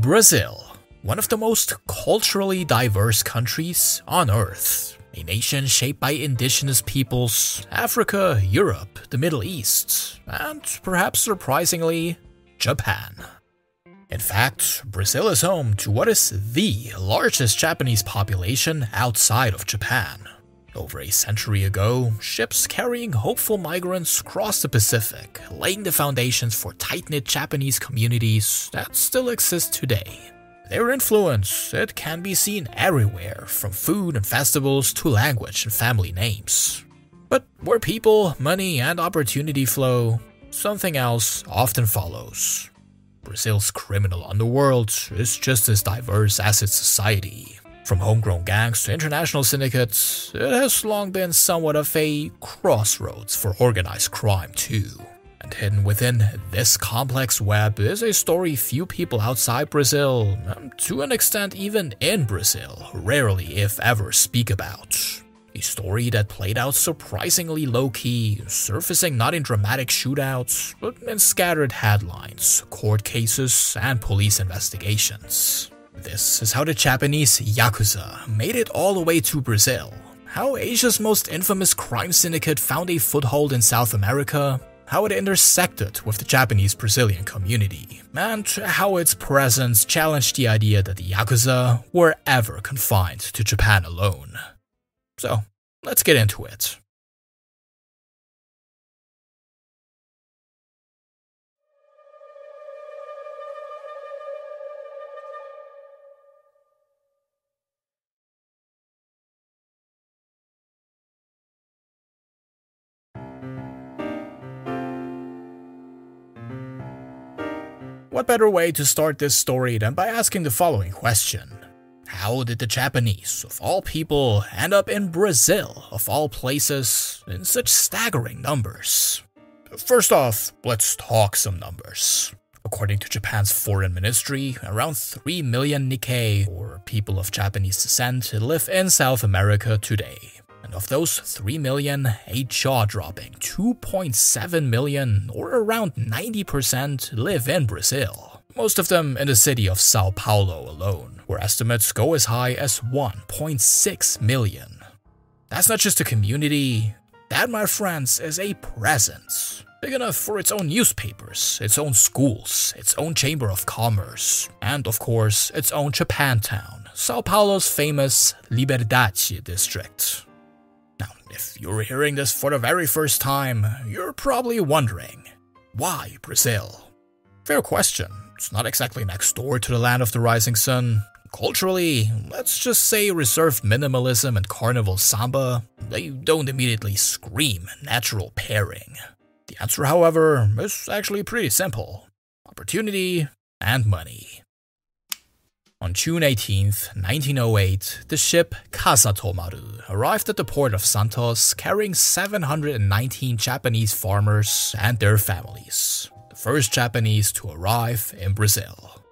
Brazil, one of the most culturally diverse countries on Earth. A nation shaped by indigenous peoples, Africa, Europe, the Middle East, and perhaps surprisingly, Japan. In fact, Brazil is home to what is the largest Japanese population outside of Japan. Over a century ago, ships carrying hopeful migrants crossed the Pacific, laying the foundations for tight knit Japanese communities that still exist today. Their influence, it can be seen everywhere, from food and festivals to language and family names. But where people, money, and opportunity flow, something else often follows. Brazil's criminal underworld is just as diverse as its society. From homegrown gangs to international syndicates, it has long been somewhat of a crossroads for organized crime, too. And hidden within this complex web is a story few people outside Brazil, to an extent even in Brazil, rarely if ever speak about. A story that played out surprisingly low key, surfacing not in dramatic shootouts, but in scattered headlines, court cases, and police investigations. This is how the Japanese Yakuza made it all the way to Brazil, how Asia's most infamous crime syndicate found a foothold in South America, how it intersected with the Japanese Brazilian community, and how its presence challenged the idea that the Yakuza were ever confined to Japan alone. So, let's get into it. What better way to start this story than by asking the following question? How did the Japanese, of all people, end up in Brazil, of all places, in such staggering numbers? First off, let's talk some numbers. According to Japan's foreign ministry, around 3 million Nikkei, or people of Japanese descent, live in South America today. And of those 3 million, a jaw dropping 2.7 million, or around 90%, live in Brazil. Most of them in the city of Sao Paulo alone, where estimates go as high as 1.6 million. That's not just a community, that, my friends, is a presence. Big enough for its own newspapers, its own schools, its own chamber of commerce, and of course, its own Japantown, Sao Paulo's famous Liberdade district. Now, if you're hearing this for the very first time, you're probably wondering why Brazil? Fair question. It's not exactly next door to the land of the rising sun. Culturally, let's just say reserved minimalism and carnival samba, they don't immediately scream natural pairing. The answer, however, is actually pretty simple opportunity and money. On June 18, 1908, the ship Kasato Maru arrived at the port of Santos carrying 719 Japanese farmers and their families, the first Japanese to arrive in Brazil.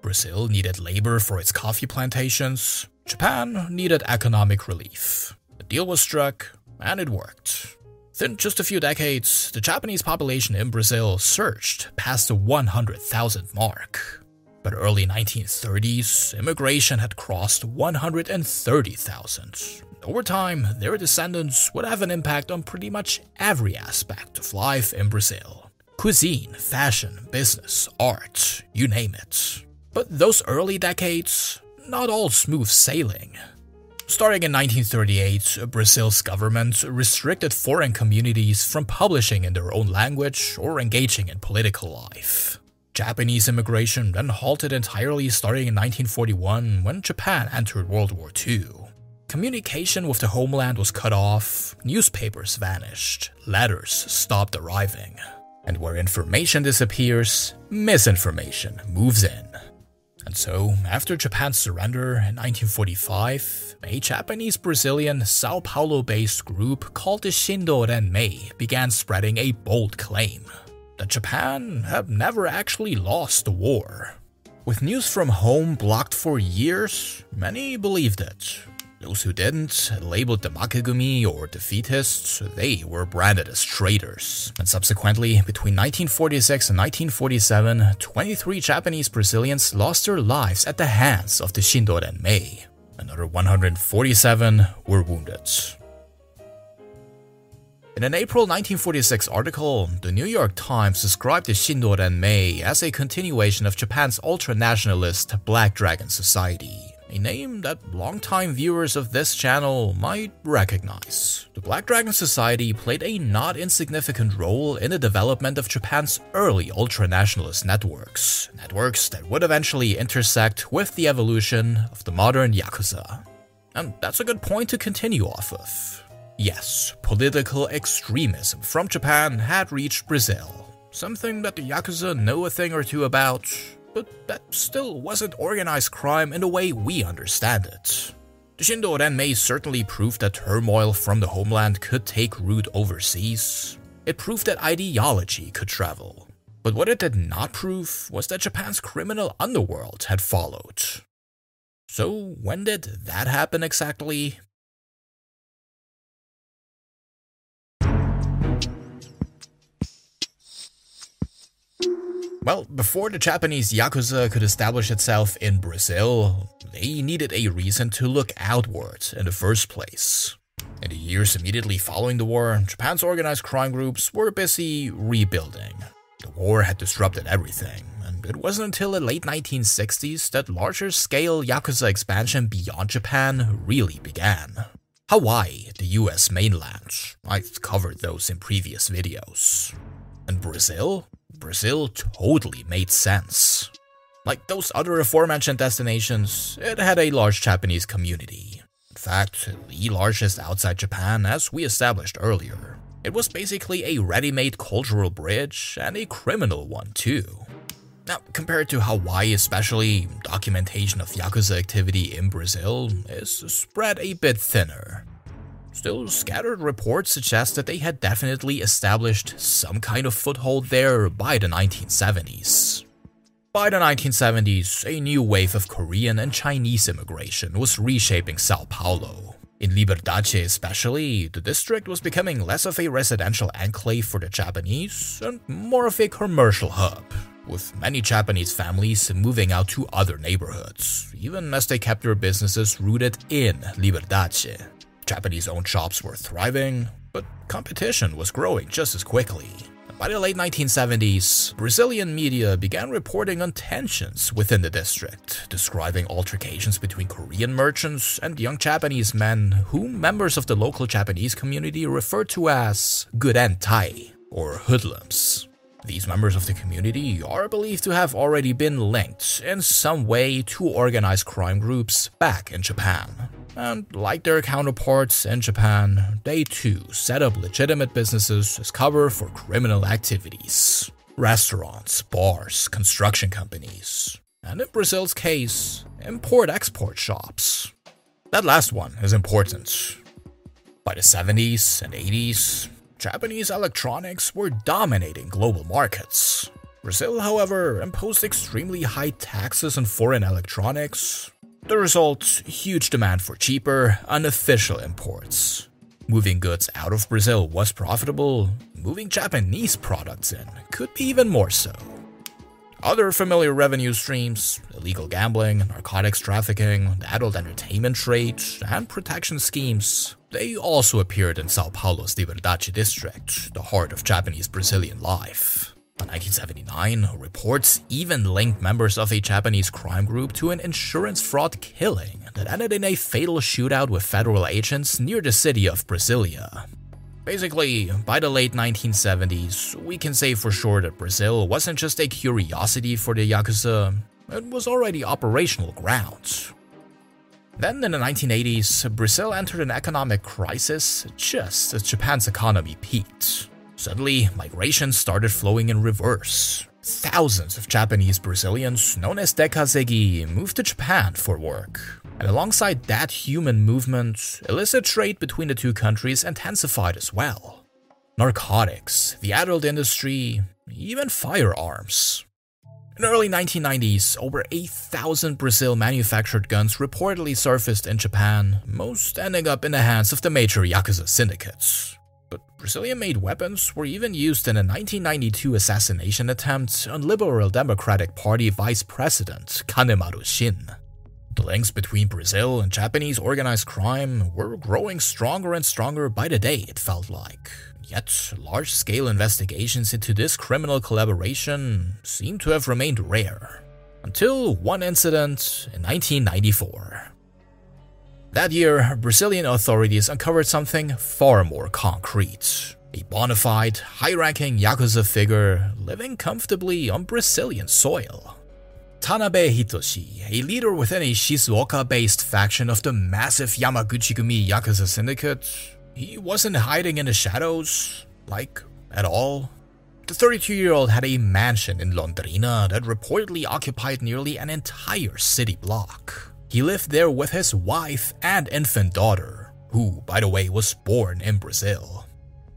Brazil needed labor for its coffee plantations, Japan needed economic relief. The deal was struck, and it worked. Within just a few decades, the Japanese population in Brazil surged past the 100,000 mark. But early 1930s, immigration had crossed 130,000. Over time, their descendants would have an impact on pretty much every aspect of life in Brazil. Cuisine, fashion, business, art, you name it. But those early decades, not all smooth sailing. Starting in 1938, Brazil's government restricted foreign communities from publishing in their own language or engaging in political life. Japanese immigration then halted entirely starting in 1941 when Japan entered World War II. Communication with the homeland was cut off, newspapers vanished, letters stopped arriving. And where information disappears, misinformation moves in. And so, after Japan's surrender in 1945, a Japanese Brazilian Sao Paulo based group called the Shindo Renmei began spreading a bold claim that Japan had never actually lost the war. With news from home blocked for years, many believed it. Those who didn't, labeled the Makegumi or defeatists, they were branded as traitors. And subsequently, between 1946 and 1947, 23 Japanese Brazilians lost their lives at the hands of the Shindo Renmei. Another 147 were wounded. In an April 1946 article, the New York Times described the Shindo Renmei as a continuation of Japan's ultra-nationalist Black Dragon Society a name that longtime viewers of this channel might recognize. The Black Dragon Society played a not insignificant role in the development of Japan's early ultra-nationalist networks, networks that would eventually intersect with the evolution of the modern Yakuza. And that's a good point to continue off of. Yes, political extremism from Japan had reached Brazil, something that the Yakuza know a thing or two about, but that still wasn't organized crime in the way we understand it. The Shindo Renmei certainly proved that turmoil from the homeland could take root overseas. It proved that ideology could travel. But what it did not prove was that Japan's criminal underworld had followed. So, when did that happen exactly? Well, before the Japanese Yakuza could establish itself in Brazil, they needed a reason to look outward in the first place. In the years immediately following the war, Japan's organized crime groups were busy rebuilding. The war had disrupted everything, and it wasn't until the late 1960s that larger scale Yakuza expansion beyond Japan really began. Hawaii, the US mainland, I've covered those in previous videos. And Brazil? Brazil totally made sense. Like those other aforementioned destinations, it had a large Japanese community. In fact, the largest outside Japan, as we established earlier. It was basically a ready-made cultural bridge, and a criminal one too. Now, compared to Hawaii especially, documentation of Yakuza activity in Brazil is spread a bit thinner. Still, scattered reports suggest that they had definitely established some kind of foothold there by the 1970s. By the 1970s, a new wave of Korean and Chinese immigration was reshaping Sao Paulo. In Liberdade especially, the district was becoming less of a residential enclave for the Japanese and more of a commercial hub, with many Japanese families moving out to other neighborhoods, even as they kept their businesses rooted in Liberdade. Japanese owned shops were thriving, but competition was growing just as quickly. By the late 1970s, Brazilian media began reporting on tensions within the district, describing altercations between Korean merchants and young Japanese men whom members of the local Japanese community referred to as Gurentai, or hoodlums. These members of the community are believed to have already been linked in some way to organized crime groups back in Japan. And like their counterparts in Japan, they too set up legitimate businesses as cover for criminal activities. Restaurants, bars, construction companies, and in Brazil's case, import-export shops. That last one is important. By the 70s and 80s, Japanese electronics were dominating global markets. Brazil, however, imposed extremely high taxes on foreign electronics, the result huge demand for cheaper, unofficial imports. Moving goods out of Brazil was profitable, moving Japanese products in could be even more so. Other familiar revenue streams illegal gambling, narcotics trafficking, the adult entertainment trade, and protection schemes they also appeared in Sao Paulo's Liberdade district, the heart of Japanese Brazilian life. In 1979, reports even linked members of a Japanese crime group to an insurance fraud killing that ended in a fatal shootout with federal agents near the city of Brasilia. Basically, by the late 1970s, we can say for sure that Brazil wasn't just a curiosity for the Yakuza, it was already operational ground. Then in the 1980s, Brazil entered an economic crisis just as Japan's economy peaked. Suddenly, migration started flowing in reverse. Thousands of Japanese Brazilians, known as Dekasegi, moved to Japan for work. And alongside that human movement, illicit trade between the two countries intensified as well. Narcotics, the adult industry, even firearms. In early 1990s, over 8,000 Brazil-manufactured guns reportedly surfaced in Japan, most ending up in the hands of the major Yakuza syndicates. But Brazilian-made weapons were even used in a 1992 assassination attempt on Liberal Democratic Party Vice President Kanemaru Shin. The links between Brazil and Japanese organized crime were growing stronger and stronger by the day, it felt like. Yet, large scale investigations into this criminal collaboration seem to have remained rare. Until one incident in 1994. That year, Brazilian authorities uncovered something far more concrete. A bona fide, high ranking Yakuza figure living comfortably on Brazilian soil. Tanabe Hitoshi, a leader within a Shizuoka based faction of the massive Yamaguchi-gumi Yakuza syndicate, he wasn't hiding in the shadows, like, at all. The 32 year old had a mansion in Londrina that reportedly occupied nearly an entire city block. He lived there with his wife and infant daughter, who, by the way, was born in Brazil.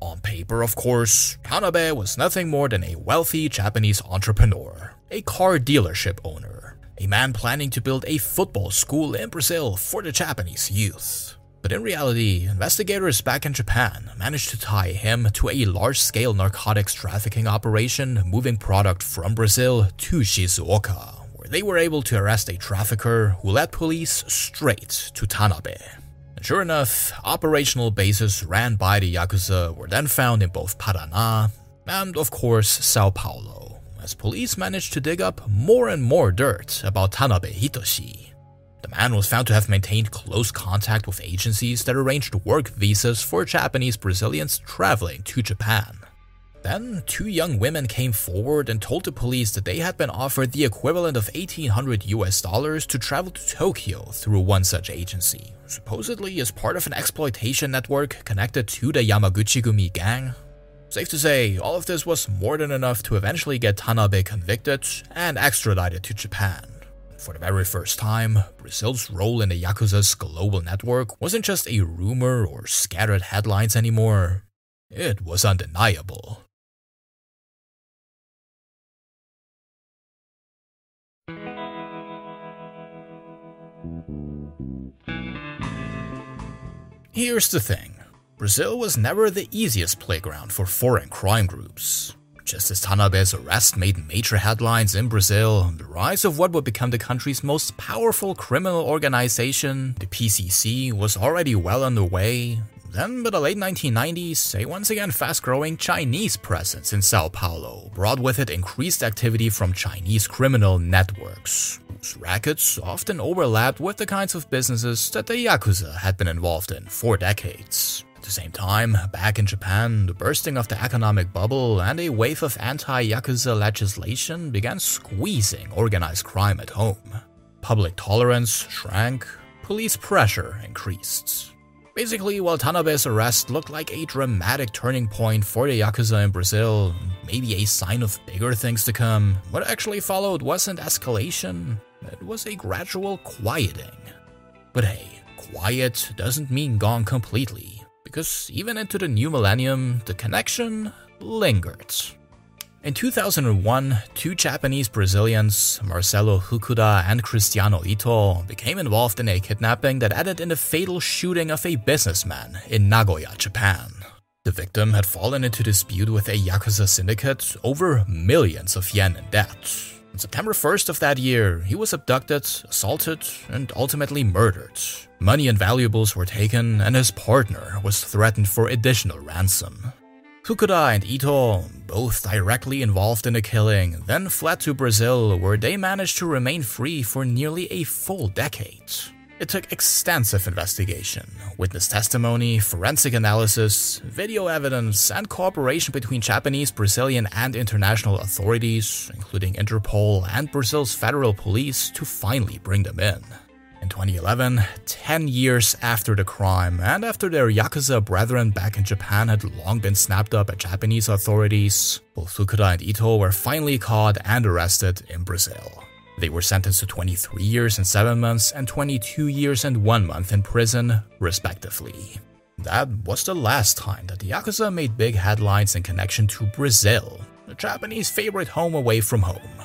On paper, of course, Tanabe was nothing more than a wealthy Japanese entrepreneur, a car dealership owner, a man planning to build a football school in Brazil for the Japanese youth. But in reality, investigators back in Japan managed to tie him to a large scale narcotics trafficking operation moving product from Brazil to Shizuoka, they were able to arrest a trafficker who led police straight to Tanabe. And sure enough, operational bases ran by the Yakuza were then found in both Paraná and, of course, Sao Paulo, as police managed to dig up more and more dirt about Tanabe Hitoshi. The man was found to have maintained close contact with agencies that arranged work visas for Japanese Brazilians traveling to Japan. Then, two young women came forward and told the police that they had been offered the equivalent of 1800 US dollars to travel to Tokyo through one such agency, supposedly as part of an exploitation network connected to the Yamaguchi-gumi gang. Safe to say, all of this was more than enough to eventually get Tanabe convicted and extradited to Japan. For the very first time, Brazil's role in the Yakuza's global network wasn't just a rumor or scattered headlines anymore. It was undeniable. Here's the thing Brazil was never the easiest playground for foreign crime groups. Just as Tanabe's arrest made major headlines in Brazil, the rise of what would become the country's most powerful criminal organization, the PCC, was already well underway. Then, by the late 1990s, a once again fast growing Chinese presence in Sao Paulo brought with it increased activity from Chinese criminal networks, whose rackets often overlapped with the kinds of businesses that the Yakuza had been involved in for decades. At the same time, back in Japan, the bursting of the economic bubble and a wave of anti Yakuza legislation began squeezing organized crime at home. Public tolerance shrank, police pressure increased. Basically, while Tanabe's arrest looked like a dramatic turning point for the Yakuza in Brazil, maybe a sign of bigger things to come, what actually followed wasn't escalation, it was a gradual quieting. But hey, quiet doesn't mean gone completely, because even into the new millennium, the connection lingered. In 2001, two Japanese Brazilians, Marcelo Fukuda and Cristiano Ito, became involved in a kidnapping that ended in the fatal shooting of a businessman in Nagoya, Japan. The victim had fallen into dispute with a Yakuza syndicate over millions of yen in debt. On September 1st of that year, he was abducted, assaulted, and ultimately murdered. Money and valuables were taken, and his partner was threatened for additional ransom. Fukuda and Ito, both directly involved in the killing, then fled to Brazil where they managed to remain free for nearly a full decade. It took extensive investigation, witness testimony, forensic analysis, video evidence, and cooperation between Japanese, Brazilian, and international authorities, including Interpol and Brazil's federal police, to finally bring them in. In 2011, 10 years after the crime, and after their Yakuza brethren back in Japan had long been snapped up at Japanese authorities, both Fukuda and Ito were finally caught and arrested in Brazil. They were sentenced to 23 years and 7 months and 22 years and 1 month in prison, respectively. That was the last time that the Yakuza made big headlines in connection to Brazil, the Japanese favorite home away from home.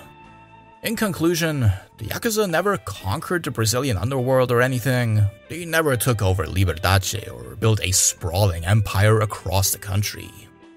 In conclusion, the Yakuza never conquered the Brazilian underworld or anything. They never took over Liberdade or built a sprawling empire across the country.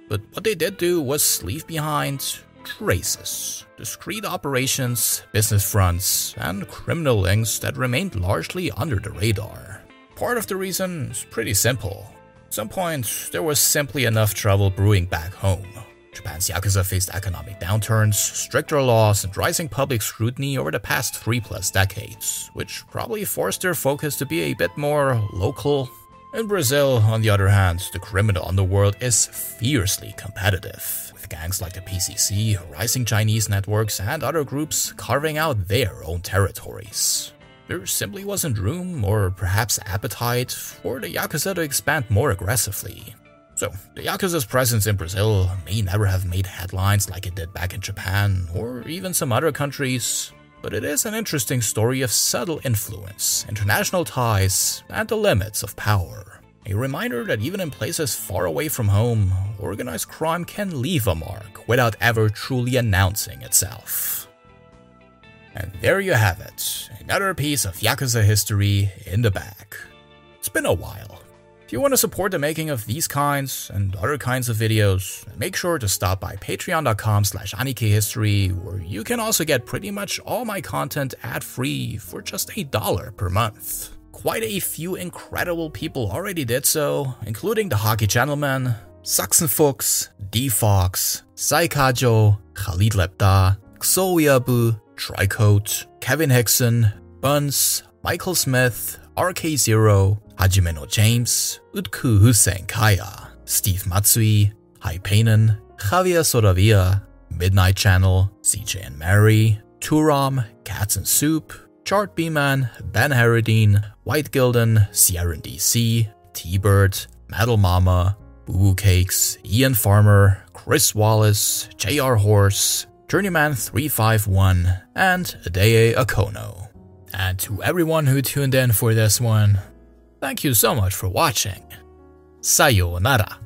But what they did do was leave behind traces, discreet operations, business fronts, and criminal links that remained largely under the radar. Part of the reason is pretty simple. At some point, there was simply enough trouble brewing back home. Japan's Yakuza faced economic downturns, stricter laws, and rising public scrutiny over the past three plus decades, which probably forced their focus to be a bit more local. In Brazil, on the other hand, the criminal underworld is fiercely competitive, with gangs like the PCC, rising Chinese networks, and other groups carving out their own territories. There simply wasn't room, or perhaps appetite, for the Yakuza to expand more aggressively, so, the Yakuza's presence in Brazil may never have made headlines like it did back in Japan or even some other countries, but it is an interesting story of subtle influence, international ties, and the limits of power. A reminder that even in places far away from home, organized crime can leave a mark without ever truly announcing itself. And there you have it, another piece of Yakuza history in the bag. It's been a while, if you want to support the making of these kinds and other kinds of videos, make sure to stop by patreon.com slash history where you can also get pretty much all my content ad-free for just a dollar per month. Quite a few incredible people already did so, including the Hockey Gentleman, Sachsenfuchs, D-Fox, Saikajo, Khalid Lepta, Xoyabu, Tricoat, Kevin Hickson, Buns, Michael Smith, RK0, Hajime no James, Utku Hussein Kaya, Steve Matsui, Hypanen, Javier Soravia, Midnight Channel, CJ and Mary, Turam, Cats and Soup, Chart B-Man, Ben Harradine, White Gilden, Sierra DC, T-Bird, Metal Mama, Boo Boo Cakes, Ian Farmer, Chris Wallace, JR Horse, Journeyman351, and Adeye Akono. And to everyone who tuned in for this one, Thank you so much for watching. Sayonara.